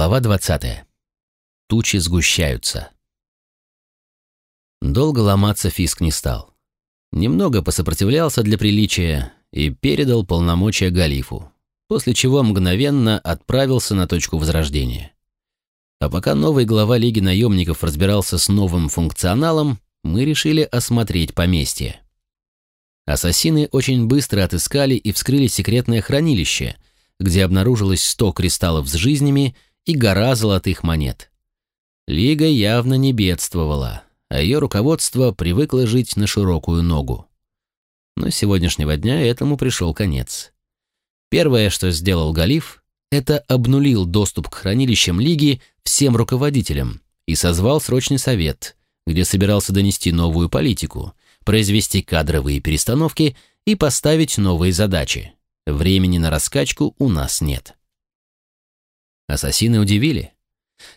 Глава 20. Тучи сгущаются. Долго ломаться Фиск не стал. Немного посопротивлялся для приличия и передал полномочия Галифу, после чего мгновенно отправился на точку возрождения. А пока новый глава Лиги наемников разбирался с новым функционалом, мы решили осмотреть поместье. Ассасины очень быстро отыскали и вскрыли секретное хранилище, где обнаружилось 100 кристаллов с жизнями и гора золотых монет. Лига явно не бедствовала, а ее руководство привыкло жить на широкую ногу. Но с сегодняшнего дня этому пришел конец. Первое, что сделал Галиф, это обнулил доступ к хранилищам Лиги всем руководителям и созвал срочный совет, где собирался донести новую политику, произвести кадровые перестановки и поставить новые задачи. Времени на раскачку у нас нет. Ассасины удивили.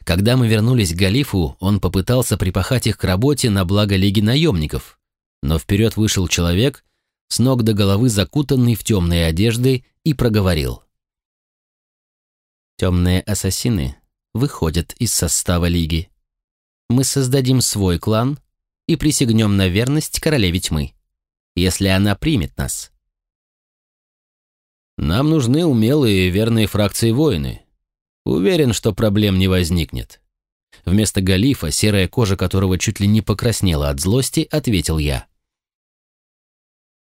Когда мы вернулись к Галифу, он попытался припахать их к работе на благо Лиги наемников, но вперед вышел человек, с ног до головы закутанный в темные одежды, и проговорил. «Темные ассасины выходят из состава Лиги. Мы создадим свой клан и присягнем на верность королеве тьмы, если она примет нас». «Нам нужны умелые и верные фракции воины», Уверен, что проблем не возникнет. Вместо галифа, серая кожа которого чуть ли не покраснела от злости, ответил я.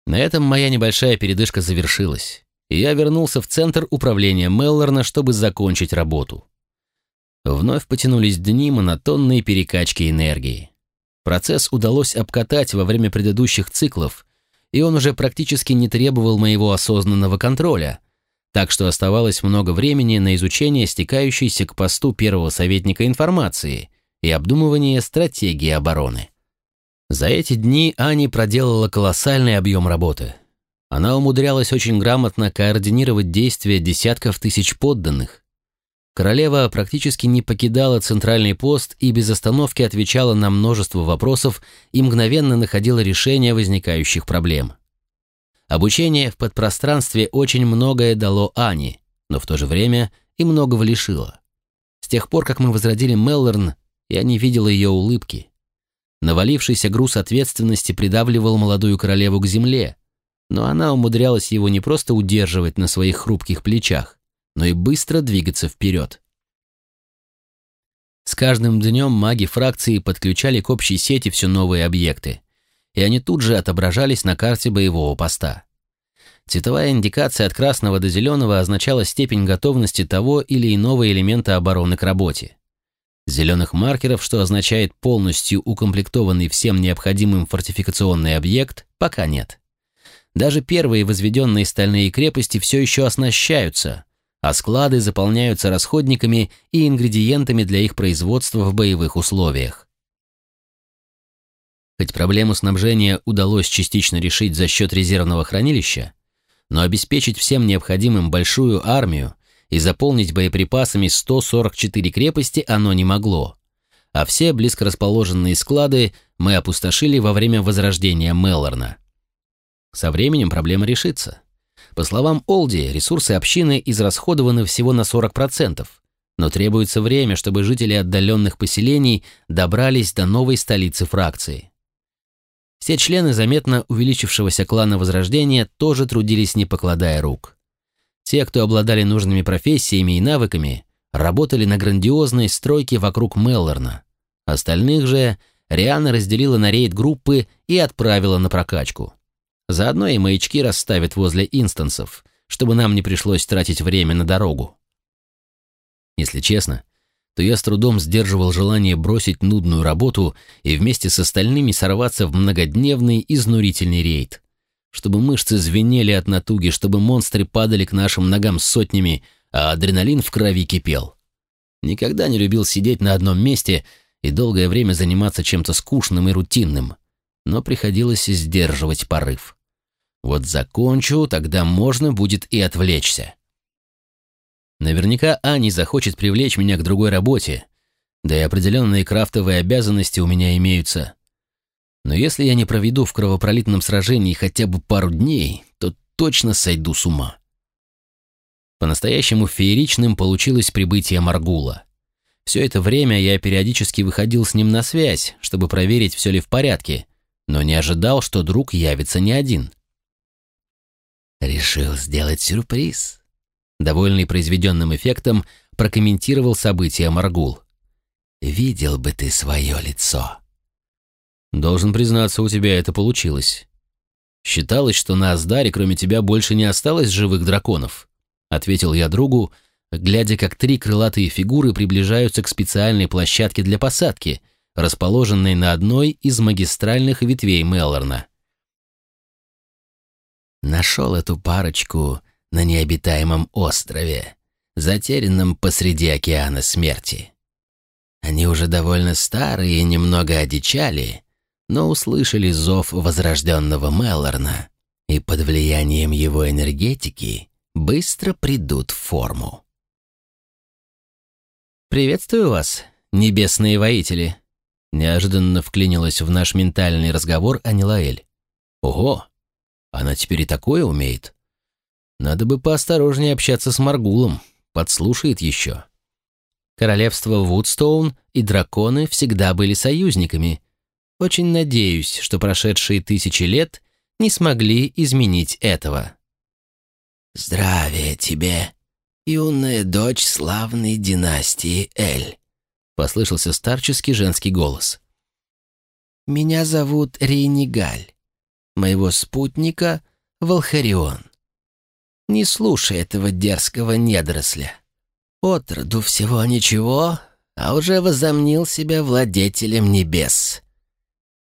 На этом моя небольшая передышка завершилась, и я вернулся в центр управления Меллорна, чтобы закончить работу. Вновь потянулись дни монотонной перекачки энергии. Процесс удалось обкатать во время предыдущих циклов, и он уже практически не требовал моего осознанного контроля — так что оставалось много времени на изучение стекающейся к посту первого советника информации и обдумывание стратегии обороны. За эти дни Ани проделала колоссальный объем работы. Она умудрялась очень грамотно координировать действия десятков тысяч подданных. Королева практически не покидала центральный пост и без остановки отвечала на множество вопросов и мгновенно находила решение возникающих проблем. Обучение в подпространстве очень многое дало Ане, но в то же время и многого лишило. С тех пор, как мы возродили Меллорн, я не видела ее улыбки. Навалившийся груз ответственности придавливал молодую королеву к земле, но она умудрялась его не просто удерживать на своих хрупких плечах, но и быстро двигаться вперед. С каждым днем маги фракции подключали к общей сети все новые объекты, и они тут же отображались на карте боевого поста. Цветовая индикация от красного до зеленого означала степень готовности того или иного элемента обороны к работе. Зеленых маркеров, что означает полностью укомплектованный всем необходимым фортификационный объект, пока нет. Даже первые возведенные стальные крепости все еще оснащаются, а склады заполняются расходниками и ингредиентами для их производства в боевых условиях. Хоть проблему снабжения удалось частично решить за счет резервного хранилища, но обеспечить всем необходимым большую армию и заполнить боеприпасами 144 крепости оно не могло, а все близко расположенные склады мы опустошили во время возрождения Меллорна. Со временем проблема решится. По словам Олди, ресурсы общины израсходованы всего на 40%, но требуется время, чтобы жители отдаленных поселений добрались до новой столицы фракции. Все члены заметно увеличившегося клана Возрождения тоже трудились, не покладая рук. Те, кто обладали нужными профессиями и навыками, работали на грандиозной стройке вокруг Меллорна. Остальных же Риана разделила на рейд-группы и отправила на прокачку. Заодно и маячки расставят возле инстансов, чтобы нам не пришлось тратить время на дорогу. Если честно, то я с трудом сдерживал желание бросить нудную работу и вместе с остальными сорваться в многодневный изнурительный рейд. Чтобы мышцы звенели от натуги, чтобы монстры падали к нашим ногам сотнями, а адреналин в крови кипел. Никогда не любил сидеть на одном месте и долгое время заниматься чем-то скучным и рутинным, но приходилось сдерживать порыв. Вот закончу, тогда можно будет и отвлечься. Наверняка Ани захочет привлечь меня к другой работе, да и определенные крафтовые обязанности у меня имеются. Но если я не проведу в кровопролитном сражении хотя бы пару дней, то точно сойду с ума. По-настоящему фееричным получилось прибытие Маргула. Все это время я периодически выходил с ним на связь, чтобы проверить, все ли в порядке, но не ожидал, что друг явится не один. «Решил сделать сюрприз», — довольный произведенным эффектом прокомментировал события Маргул. «Видел бы ты свое лицо». «Должен признаться, у тебя это получилось. Считалось, что на Аздаре кроме тебя больше не осталось живых драконов», — ответил я другу, глядя, как три крылатые фигуры приближаются к специальной площадке для посадки, расположенной на одной из магистральных ветвей Меллорна. Нашел эту парочку на необитаемом острове, затерянном посреди океана смерти. Они уже довольно старые и немного одичали, но услышали зов возрожденного Меллорна и под влиянием его энергетики быстро придут в форму. «Приветствую вас, небесные воители!» Неожиданно вклинилась в наш ментальный разговор Анилаэль. «Ого! Она теперь и такое умеет. Надо бы поосторожнее общаться с Маргулом, подслушает еще». Королевство Вудстоун и драконы всегда были союзниками. Очень надеюсь, что прошедшие тысячи лет не смогли изменить этого. «Здравия тебе!» юная дочь славной династии Эль», — послышался старческий женский голос. «Меня зовут Рейнигаль, моего спутника — Волхарион. Не слушай этого дерзкого недоросля. Отроду всего ничего, а уже возомнил себя владетелем небес.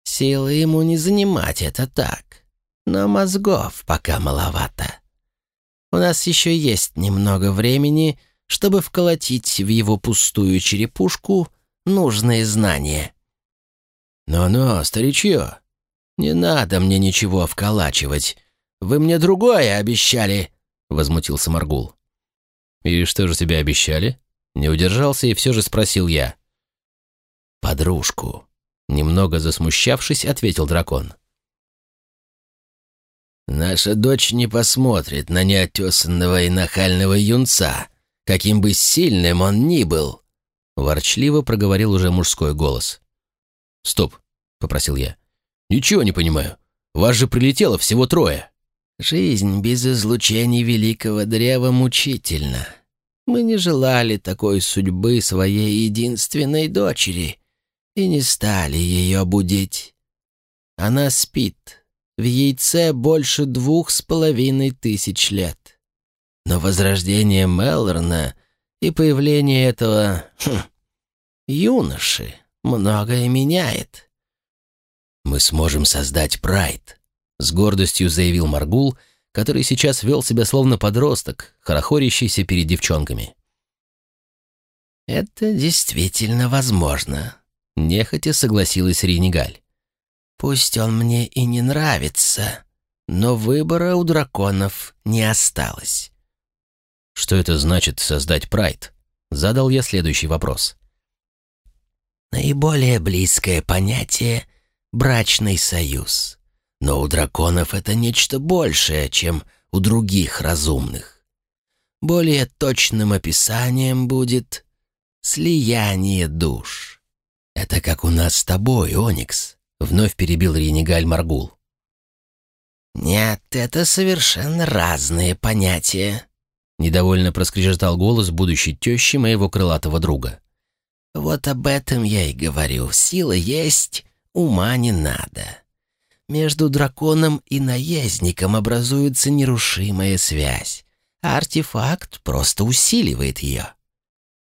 Силы ему не занимать это так, но мозгов пока маловато. У нас еще есть немного времени, чтобы вколотить в его пустую черепушку нужные знания. «Но-но, старичье, не надо мне ничего вколачивать. Вы мне другое обещали», — возмутился Маргул. «И что же тебе обещали?» Не удержался и все же спросил я. «Подружку», — немного засмущавшись, ответил дракон. Наша дочь не посмотрит на неотесанного и нахального юнца, каким бы сильным он ни был. Ворчливо проговорил уже мужской голос. «Стоп», — попросил я. «Ничего не понимаю. Вас же прилетело всего трое». «Жизнь без излучений великого древа мучительна. Мы не желали такой судьбы своей единственной дочери и не стали ее будить. Она спит, в яйце больше двух с половиной тысяч лет. Но возрождение Меллорна и появление этого хм, юноши многое меняет. «Мы сможем создать Прайд», — с гордостью заявил Маргул, который сейчас вел себя словно подросток, хорохорящийся перед девчонками. «Это действительно возможно», — нехотя согласилась Ренигаль. Пусть он мне и не нравится, но выбора у драконов не осталось. Что это значит создать прайд? Задал я следующий вопрос. Наиболее близкое понятие — брачный союз. Но у драконов это нечто большее, чем у других разумных. Более точным описанием будет слияние душ. Это как у нас с тобой, Оникс. Вновь перебил Ренигаль Маргул. «Нет, это совершенно разные понятия», — недовольно проскрежетал голос будущей тещи моего крылатого друга. «Вот об этом я и говорю. Сила есть, ума не надо. Между драконом и наездником образуется нерушимая связь, а артефакт просто усиливает ее.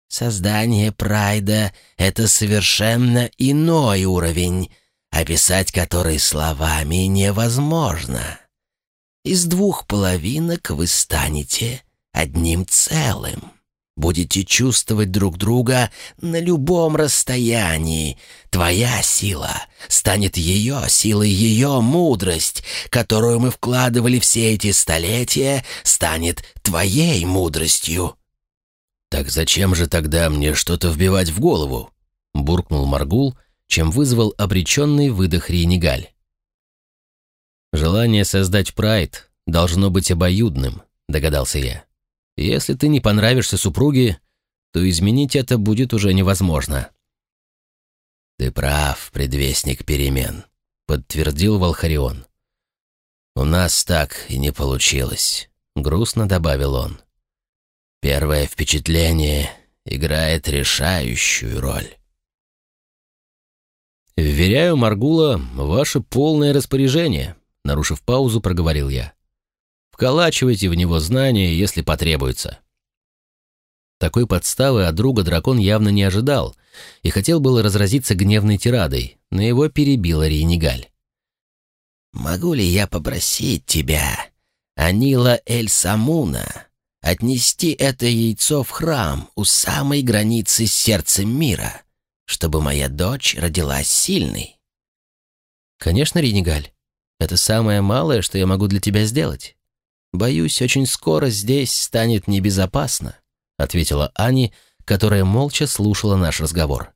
Создание прайда — это совершенно иной уровень, описать который словами невозможно. Из двух половинок вы станете одним целым. Будете чувствовать друг друга на любом расстоянии. Твоя сила станет ее силой, ее мудрость, которую мы вкладывали все эти столетия, станет твоей мудростью. «Так зачем же тогда мне что-то вбивать в голову?» — буркнул Маргул, чем вызвал обреченный выдох Рейнигаль. «Желание создать прайд должно быть обоюдным», — догадался я. «Если ты не понравишься супруге, то изменить это будет уже невозможно. «Ты прав, предвестник перемен», — подтвердил Волхарион. «У нас так и не получилось», — грустно добавил он. «Первое впечатление играет решающую роль». «Вверяю Маргула ваше полное распоряжение», — нарушив паузу, проговорил я. «Вколачивайте в него знания, если потребуется». Такой подставы от друга дракон явно не ожидал и хотел было разразиться гневной тирадой, но его перебила Рейнигаль. «Могу ли я попросить тебя, Анила Эль-Самуна, отнести это яйцо в храм у самой границы с сердцем мира, чтобы моя дочь родилась сильной?» «Конечно, Рейнигаль. Это самое малое, что я могу для тебя сделать. Боюсь, очень скоро здесь станет небезопасно ответила Ани, которая молча слушала наш разговор.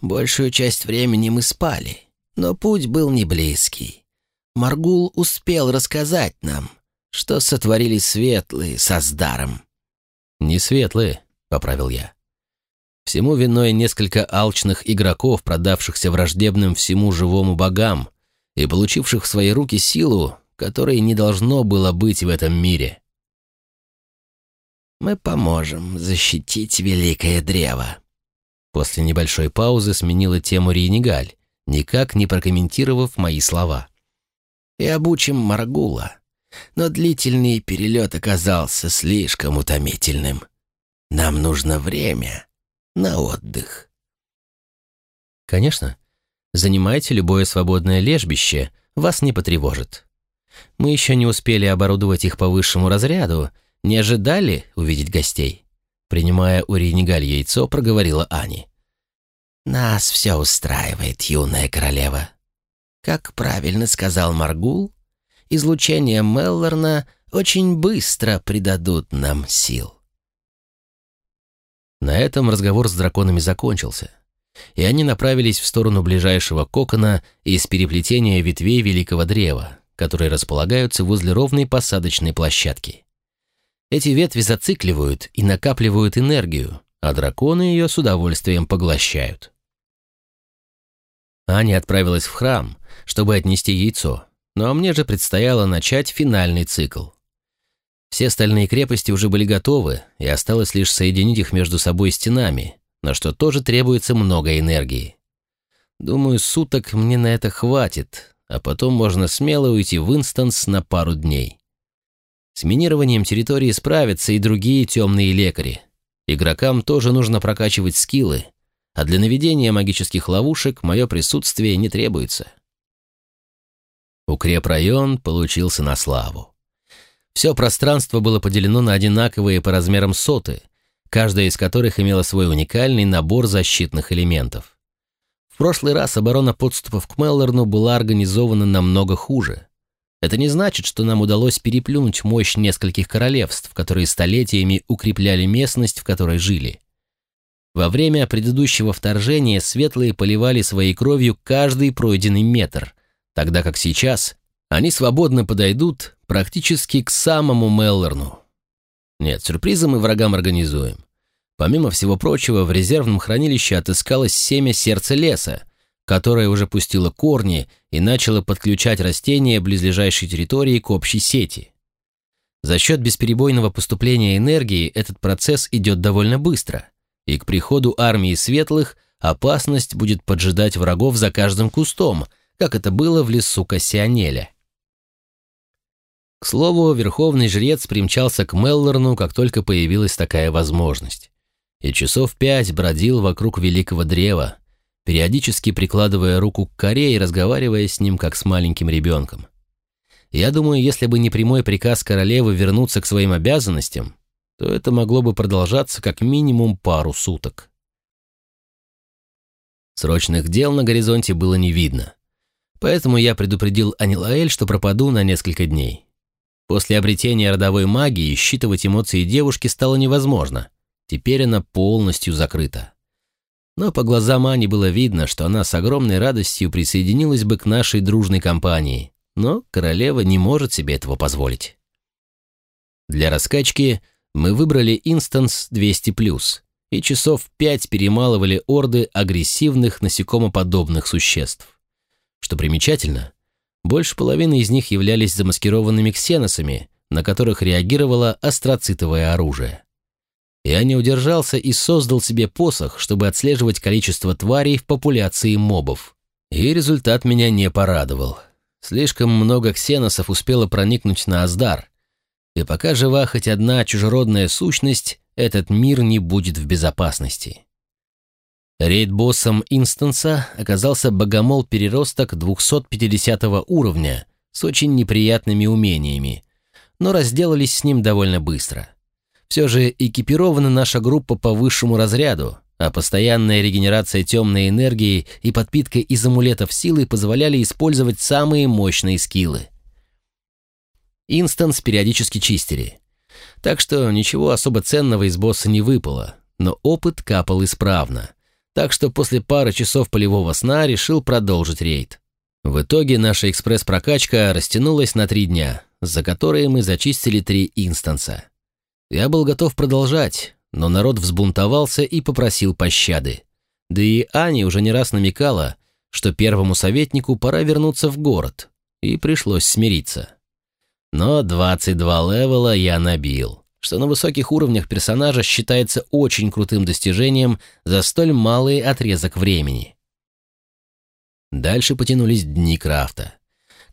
Большую часть времени мы спали, но путь был не близкий. Маргул успел рассказать нам, что сотворили светлые со Сдаром. «Не светлые», — поправил я. Всему виной несколько алчных игроков, продавшихся враждебным всему живому богам и получивших в свои руки силу, которой не должно было быть в этом мире. Мы поможем защитить великое древо». После небольшой паузы сменила тему Рейнигаль, никак не прокомментировав мои слова. «И обучим Маргула, но длительный перелет оказался слишком утомительным. Нам нужно время на отдых». «Конечно. Занимайте любое свободное лежбище, вас не потревожит. Мы еще не успели оборудовать их по высшему разряду, не ожидали увидеть гостей?» Принимая у Рейнигаль яйцо, проговорила Ани. «Нас все устраивает, юная королева. Как правильно сказал Маргул, излучение Меллорна очень быстро придадут нам сил». На этом разговор с драконами закончился, и они направились в сторону ближайшего кокона из переплетения ветвей великого древа, которые располагаются возле ровной посадочной площадки. Эти ветви зацикливают и накапливают энергию, а драконы ее с удовольствием поглощают. Аня отправилась в храм, чтобы отнести яйцо, но мне же предстояло начать финальный цикл. Все остальные крепости уже были готовы, и осталось лишь соединить их между собой стенами, на что тоже требуется много энергии. Думаю, суток мне на это хватит, а потом можно смело уйти в инстанс на пару дней. С минированием территории справятся и другие темные лекари. Игрокам тоже нужно прокачивать скиллы, а для наведения магических ловушек мое присутствие не требуется. Укрепрайон получился на славу. Все пространство было поделено на одинаковые по размерам соты, каждая из которых имела свой уникальный набор защитных элементов. В прошлый раз оборона подступов к Меллорну была организована намного хуже. Это не значит, что нам удалось переплюнуть мощь нескольких королевств, которые столетиями укрепляли местность, в которой жили. Во время предыдущего вторжения светлые поливали своей кровью каждый пройденный метр, тогда как сейчас они свободно подойдут практически к самому Меллорну. Нет, сюрпризы мы врагам организуем. Помимо всего прочего, в резервном хранилище отыскалось семя сердца леса, которая уже пустила корни и начала подключать растения близлежащей территории к общей сети. За счет бесперебойного поступления энергии этот процесс идет довольно быстро, и к приходу армии светлых опасность будет поджидать врагов за каждым кустом, как это было в лесу Кассионеля. К слову, верховный жрец примчался к Меллорну, как только появилась такая возможность, и часов пять бродил вокруг великого древа, периодически прикладывая руку к коре и разговаривая с ним, как с маленьким ребенком. Я думаю, если бы не прямой приказ королевы вернуться к своим обязанностям, то это могло бы продолжаться как минимум пару суток. Срочных дел на горизонте было не видно, поэтому я предупредил Анилаэль, что пропаду на несколько дней. После обретения родовой магии считывать эмоции девушки стало невозможно, теперь она полностью закрыта но по глазам Ани было видно, что она с огромной радостью присоединилась бы к нашей дружной компании, но королева не может себе этого позволить. Для раскачки Мы выбрали инстанс 200+, и часов пять перемалывали орды агрессивных насекомоподобных существ. Что примечательно, больше половины из них являлись замаскированными ксеносами, на которых реагировало астроцитовое оружие. Я не удержался и создал себе посох, чтобы отслеживать количество тварей в популяции мобов. И результат меня не порадовал. Слишком много ксеносов успело проникнуть на Аздар, и пока жива хоть одна чужеродная сущность, этот мир не будет в безопасности. Рейд-боссом инстанса оказался богомол-переросток 250 уровня с очень неприятными умениями, но разделались с ним довольно быстро. Все же экипирована наша группа по высшему разряду, а постоянная регенерация темной энергии и подпитка из амулетов силы позволяли использовать самые мощные скиллы. Инстанс периодически чистили. Так что ничего особо ценного из босса не выпало, но опыт капал исправно. Так что после пары часов полевого сна решил продолжить рейд. В итоге наша экспресс-прокачка растянулась на три дня, за которые мы зачистили три инстанса. Я был готов продолжать, но народ взбунтовался и попросил пощады. Да и Ани уже не раз намекала, что первому советнику пора вернуться в город, и пришлось смириться. Но 22 левела я набил, что на высоких уровнях персонажа считается очень крутым достижением за столь малый отрезок времени. Дальше потянулись дни крафта,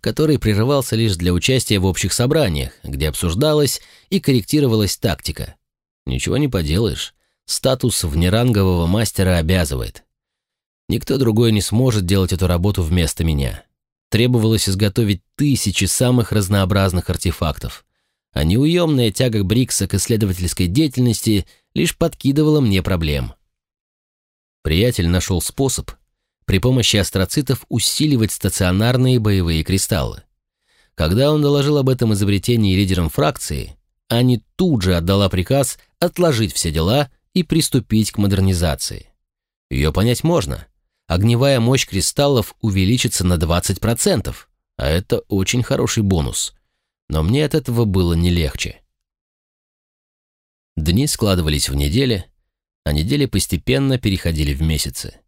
который прерывался лишь для участия в общих собраниях, где обсуждалась и корректировалась тактика. Ничего не поделаешь, статус внерангового мастера обязывает. Никто другой не сможет делать эту работу вместо меня. Требовалось изготовить тысячи самых разнообразных артефактов, а неуемная тяга Брикса к исследовательской деятельности лишь подкидывала мне проблем. Приятель нашел способ при помощи астроцитов усиливать стационарные боевые кристаллы. Когда он доложил об этом изобретении лидерам фракции, Ани тут же отдала приказ отложить все дела и приступить к модернизации. Ее понять можно огневая мощь кристаллов увеличится на 20%, а это очень хороший бонус. Но мне от этого было не легче. Дни складывались в недели, а недели постепенно переходили в месяцы.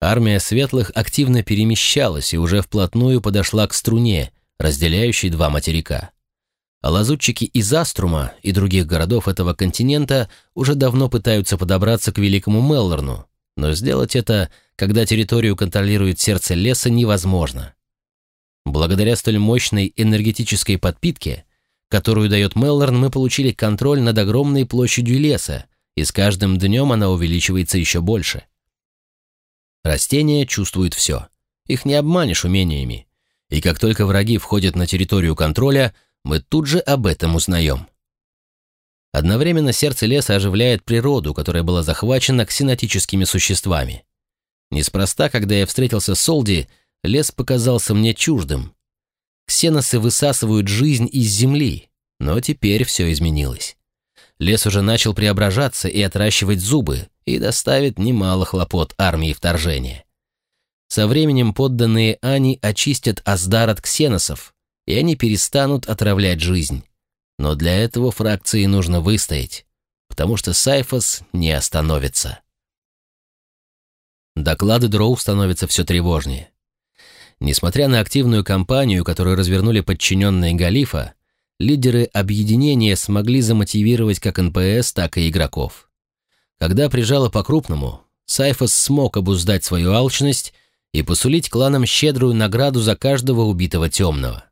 Армия светлых активно перемещалась и уже вплотную подошла к струне, разделяющей два материка. А лазутчики из Аструма и других городов этого континента уже давно пытаются подобраться к Великому Меллорну, но сделать это, когда территорию контролирует сердце леса, невозможно. Благодаря столь мощной энергетической подпитке, которую дает Меллорн, мы получили контроль над огромной площадью леса, и с каждым днем она увеличивается еще больше. Растения чувствуют все. Их не обманешь умениями. И как только враги входят на территорию контроля, мы тут же об этом узнаем. Одновременно сердце леса оживляет природу, которая была захвачена ксенотическими существами. Неспроста, когда я встретился с Солди, лес показался мне чуждым. Ксеносы высасывают жизнь из земли, но теперь все изменилось. Лес уже начал преображаться и отращивать зубы, и доставит немало хлопот армии вторжения. Со временем подданные Ани очистят Аздар от ксеносов, и они перестанут отравлять жизнь. Но для этого фракции нужно выстоять, потому что Сайфос не остановится. Доклады Дроу становятся все тревожнее. Несмотря на активную кампанию, которую развернули подчиненные Галифа, лидеры объединения смогли замотивировать как НПС, так и игроков. Когда прижало по-крупному, Сайфос смог обуздать свою алчность и посулить кланам щедрую награду за каждого убитого темного.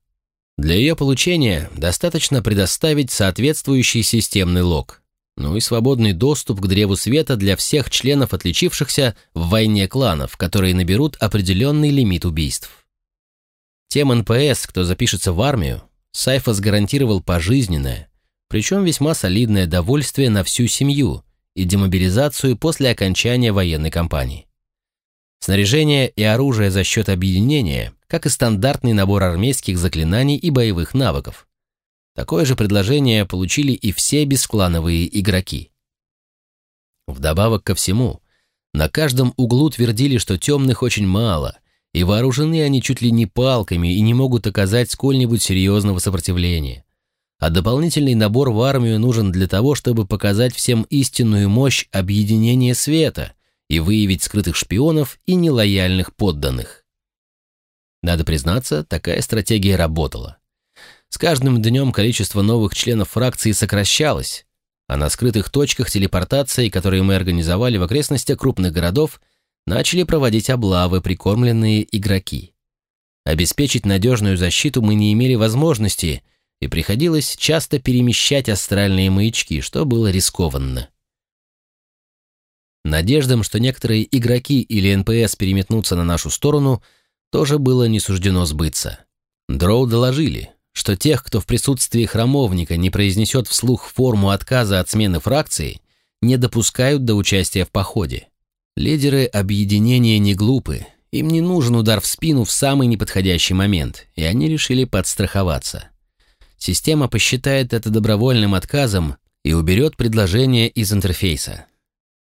Для ее получения достаточно предоставить соответствующий системный лог, ну и свободный доступ к Древу Света для всех членов отличившихся в войне кланов, которые наберут определенный лимит убийств. Тем НПС, кто запишется в армию, Сайфос гарантировал пожизненное, причем весьма солидное довольствие на всю семью и демобилизацию после окончания военной кампании. Снаряжение и оружие за счет объединения как и стандартный набор армейских заклинаний и боевых навыков. Такое же предложение получили и все бесклановые игроки. Вдобавок ко всему, на каждом углу твердили, что темных очень мало, и вооружены они чуть ли не палками и не могут оказать сколь-нибудь серьезного сопротивления. А дополнительный набор в армию нужен для того, чтобы показать всем истинную мощь объединения света и выявить скрытых шпионов и нелояльных подданных. Надо признаться, такая стратегия работала. С каждым днем количество новых членов фракции сокращалось, а на скрытых точках телепортации, которые мы организовали в окрестностях крупных городов, начали проводить облавы прикормленные игроки. Обеспечить надежную защиту мы не имели возможности, и приходилось часто перемещать астральные маячки, что было рискованно. Надеждам, что некоторые игроки или НПС переметнутся на нашу сторону, тоже было не суждено сбыться. Дроу доложили, что тех, кто в присутствии храмовника не произнесет вслух форму отказа от смены фракции, не допускают до участия в походе. Лидеры объединения не глупы, им не нужен удар в спину в самый неподходящий момент, и они решили подстраховаться. Система посчитает это добровольным отказом и уберет предложение из интерфейса.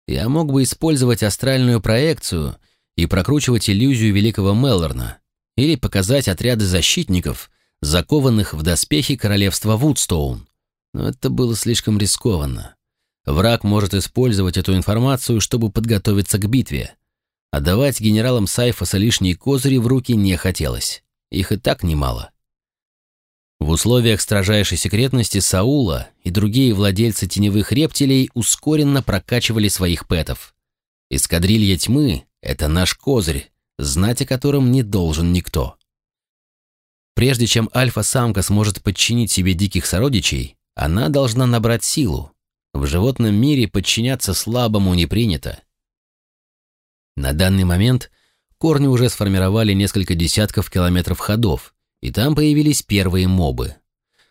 Я мог бы использовать астральную проекцию и прокручивать иллюзию великого Меллорна, или показать отряды защитников, закованных в доспехи королевства Вудстоун. Но это было слишком рискованно. Враг может использовать эту информацию, чтобы подготовиться к битве. Отдавать генералам Сайфоса лишние козыри в руки не хотелось. Их и так немало. В условиях строжайшей секретности Саула и другие владельцы теневых рептилий ускоренно прокачивали своих пэтов. Эскадрилья тьмы — это наш козырь, знать о котором не должен никто. Прежде чем альфа-самка сможет подчинить себе диких сородичей, она должна набрать силу. В животном мире подчиняться слабому не принято. На данный момент корни уже сформировали несколько десятков километров ходов, и там появились первые мобы.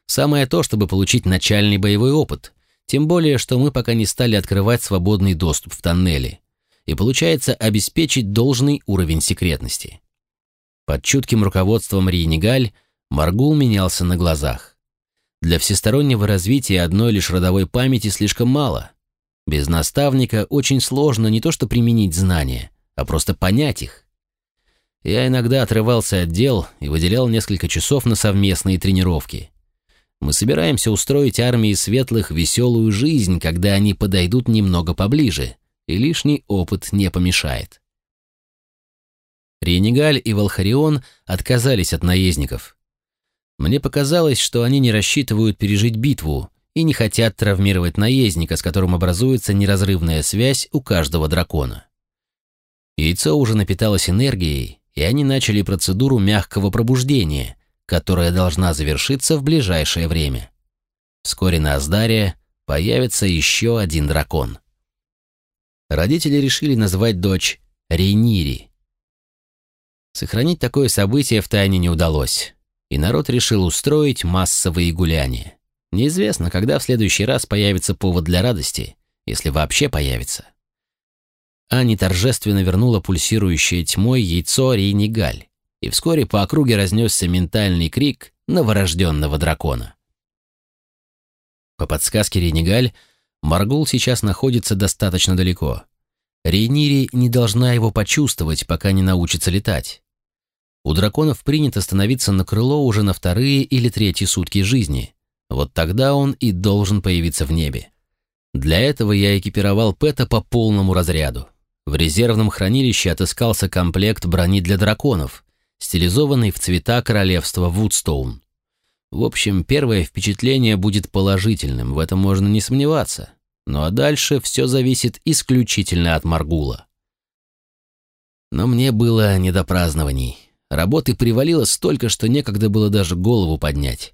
Самое то, чтобы получить начальный боевой опыт, тем более, что мы пока не стали открывать свободный доступ в тоннели, и получается обеспечить должный уровень секретности. Под чутким руководством Риенигаль Маргул менялся на глазах. Для всестороннего развития одной лишь родовой памяти слишком мало. Без наставника очень сложно не то что применить знания, а просто понять их. Я иногда отрывался от дел и выделял несколько часов на совместные тренировки. Мы собираемся устроить армии светлых веселую жизнь, когда они подойдут немного поближе, и лишний опыт не помешает. Ренигаль и Волхарион отказались от наездников. Мне показалось, что они не рассчитывают пережить битву и не хотят травмировать наездника, с которым образуется неразрывная связь у каждого дракона. Яйцо уже напиталось энергией, и они начали процедуру мягкого пробуждения, которая должна завершиться в ближайшее время. Вскоре на Аздаре появится еще один дракон. Родители решили назвать дочь Рейнири. Сохранить такое событие в тайне не удалось, и народ решил устроить массовые гуляния. Неизвестно, когда в следующий раз появится повод для радости, если вообще появится. Ани торжественно вернула пульсирующее тьмой яйцо Рейнигаль, и вскоре по округе разнесся ментальный крик новорожденного дракона. По подсказке Рейнигаль, Маргул сейчас находится достаточно далеко. Рейнири не должна его почувствовать, пока не научится летать. У драконов принято становиться на крыло уже на вторые или третьи сутки жизни. Вот тогда он и должен появиться в небе. Для этого я экипировал Пэта по полному разряду. В резервном хранилище отыскался комплект брони для драконов, стилизованный в цвета королевства Вудстоун. В общем, первое впечатление будет положительным, в этом можно не сомневаться. Ну а дальше все зависит исключительно от Маргула. Но мне было не до празднований. Работы привалило столько, что некогда было даже голову поднять.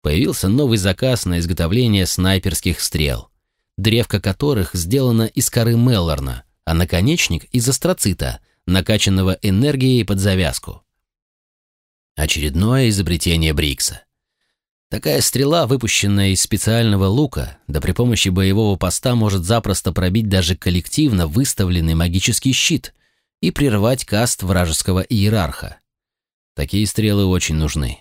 Появился новый заказ на изготовление снайперских стрел, древко которых сделано из коры Меллорна, а наконечник из астроцита, накачанного энергией под завязку. Очередное изобретение Брикса. Такая стрела, выпущенная из специального лука, да при помощи боевого поста может запросто пробить даже коллективно выставленный магический щит и прервать каст вражеского иерарха. Такие стрелы очень нужны.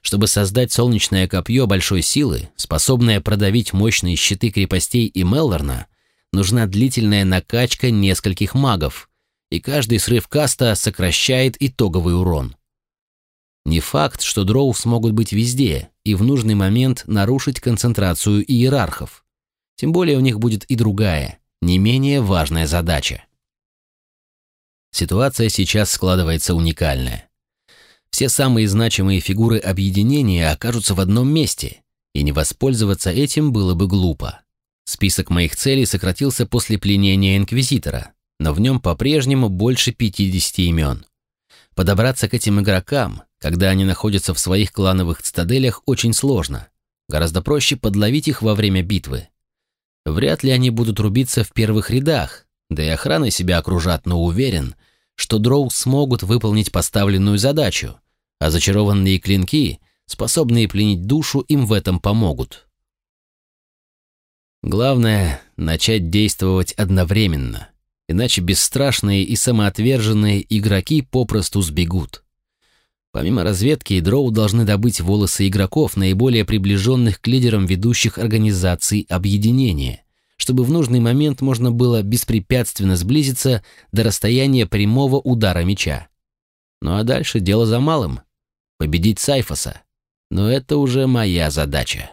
Чтобы создать солнечное копье большой силы, способное продавить мощные щиты крепостей и Меллорна, нужна длительная накачка нескольких магов, и каждый срыв каста сокращает итоговый урон. Не факт, что дроу смогут быть везде, и в нужный момент нарушить концентрацию иерархов. Тем более у них будет и другая, не менее важная задача. Ситуация сейчас складывается уникальная. Все самые значимые фигуры объединения окажутся в одном месте, и не воспользоваться этим было бы глупо. Список моих целей сократился после пленения Инквизитора, но в нем по-прежнему больше 50 имен. Подобраться к этим игрокам, когда они находятся в своих клановых цитаделях, очень сложно. Гораздо проще подловить их во время битвы. Вряд ли они будут рубиться в первых рядах, да и охраны себя окружат, но уверен, что дроу смогут выполнить поставленную задачу, а зачарованные клинки, способные пленить душу, им в этом помогут. Главное — начать действовать одновременно, иначе бесстрашные и самоотверженные игроки попросту сбегут. Помимо разведки, дроу должны добыть волосы игроков, наиболее приближенных к лидерам ведущих организаций объединения, чтобы в нужный момент можно было беспрепятственно сблизиться до расстояния прямого удара меча. Ну а дальше дело за малым — победить Сайфоса. Но это уже моя задача.